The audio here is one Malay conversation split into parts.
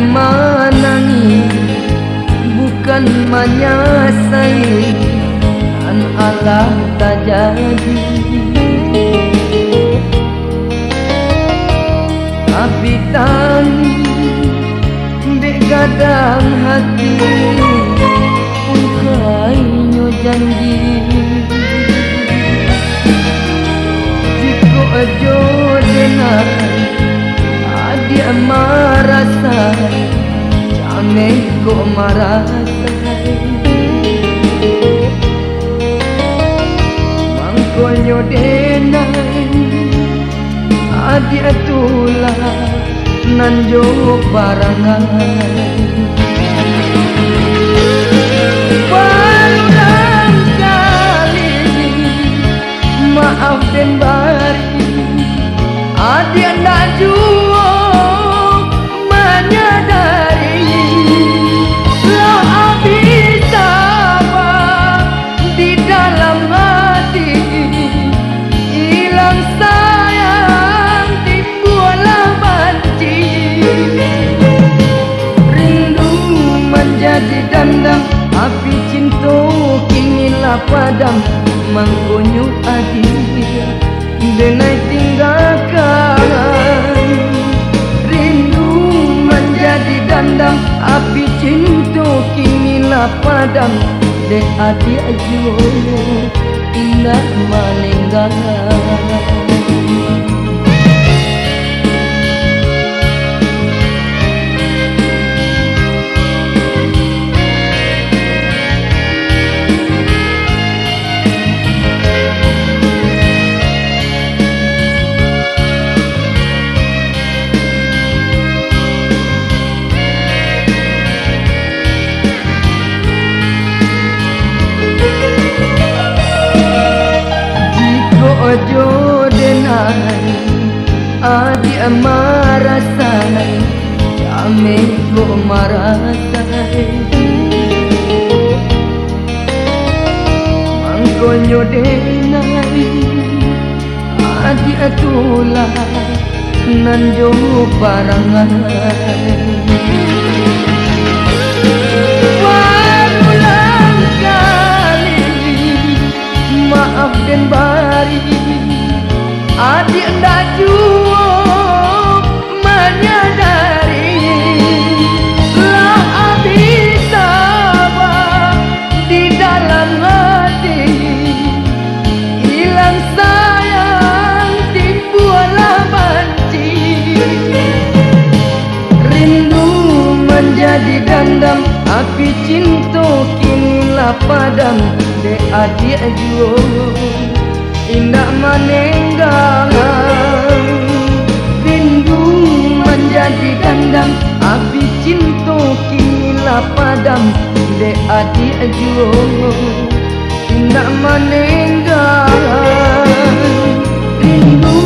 manangi bukan menyasai an Allah tak jadi. Tapi tangi dek gadang hati ungkainya janji. Jika ajo denai dia marasa aneh kok marasai Mangkonyo denai Adia tulah Nanjo barangai Maaf dan bari Adia najwa Api cinta kingilah padam Mangkonyo adik Denai tinggalkan. Rindu menjadi dandam Api cinta kingilah padam Dek adik ajuh Indah meninggalkan denai adi amarasai jame go marasai mangkonyo denai adi atula nanjo parangai Adik tak cukup menyadari Lah habis sabar di dalam hati. Hilang sayang tipulah banci. Rindu menjadi dandam Api cinta kinilah padam. Dek adik jual indah menenggang rindu menjadi dandang. Api cinta kinilah padam. De adi ajo indah menenggang rindu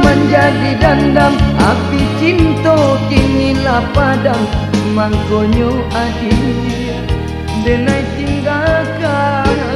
menjadi dandang. Api cinta kinilah padam. Mangkonyo adi denai tinggalkan